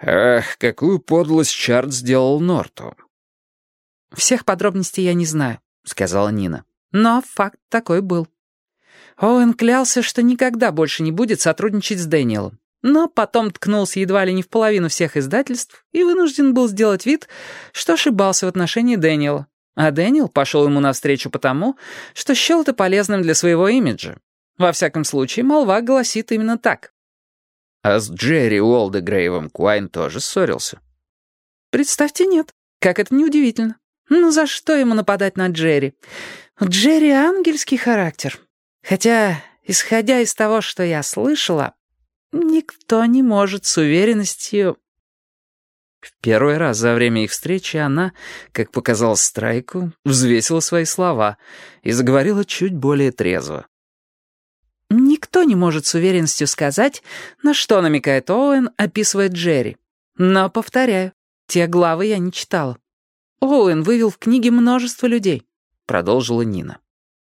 Эх, какую подлость Чарт сделал Норту. «Всех подробностей я не знаю», — сказала Нина. «Но факт такой был». Оуэн клялся, что никогда больше не будет сотрудничать с Дэниелом. Но потом ткнулся едва ли не в половину всех издательств и вынужден был сделать вид, что ошибался в отношении Дэниела. А Дэниел пошел ему навстречу потому, что счел это полезным для своего имиджа. Во всяком случае, молва гласит именно так. А с Джерри Уолдегрейвом Куайн тоже ссорился? Представьте, нет. Как это неудивительно. Ну за что ему нападать на Джерри? У Джерри ангельский характер. Хотя, исходя из того, что я слышала, никто не может с уверенностью... В первый раз за время их встречи она, как показалось Страйку, взвесила свои слова и заговорила чуть более трезво. Никто не может с уверенностью сказать, на что намекает Оуэн, описывая Джерри. Но, повторяю, те главы я не читала. Оуэн вывел в книге множество людей, продолжила Нина.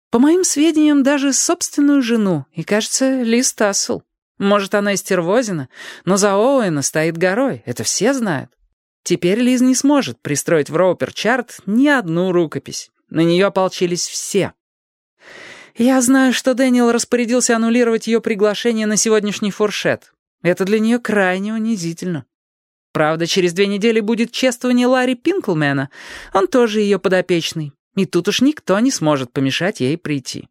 По моим сведениям, даже собственную жену, и, кажется, Лиз Тассел. Может, она из Тервозина, но за Оуэна стоит горой, это все знают. Теперь Лиз не сможет пристроить в Роупер-чарт ни одну рукопись. На нее ополчились все. Я знаю, что Дэниел распорядился аннулировать ее приглашение на сегодняшний фуршет. Это для нее крайне унизительно. Правда, через две недели будет чествование Ларри Пинклмена. Он тоже ее подопечный. И тут уж никто не сможет помешать ей прийти.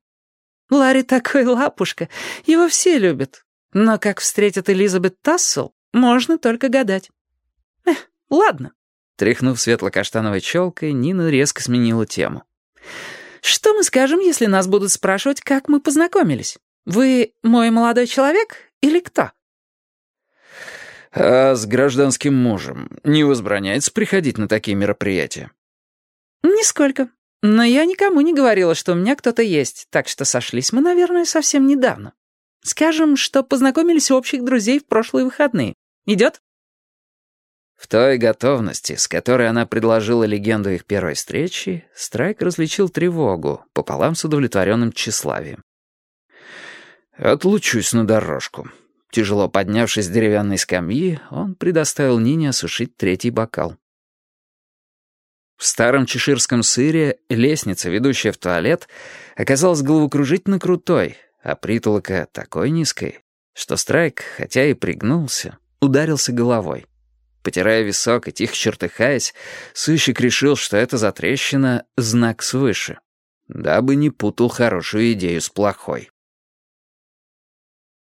Ларри такой лапушка, его все любят. Но как встретит Элизабет Тассел, можно только гадать. Эх, ладно. Тряхнув светло-каштановой челкой, Нина резко сменила тему. Что мы скажем, если нас будут спрашивать, как мы познакомились? Вы мой молодой человек или кто?» «А с гражданским мужем не возбраняется приходить на такие мероприятия?» «Нисколько. Но я никому не говорила, что у меня кто-то есть, так что сошлись мы, наверное, совсем недавно. Скажем, что познакомились у общих друзей в прошлые выходные. Идет?» В той готовности, с которой она предложила легенду их первой встречи, Страйк различил тревогу пополам с удовлетворенным тщеславием. «Отлучусь на дорожку». Тяжело поднявшись с деревянной скамьи, он предоставил Нине осушить третий бокал. В старом чеширском сыре лестница, ведущая в туалет, оказалась головокружительно крутой, а притолока такой низкой, что Страйк, хотя и пригнулся, ударился головой. Потирая висок и тихо чертыхаясь, сыщик решил, что эта затрещина — знак свыше, дабы не путал хорошую идею с плохой.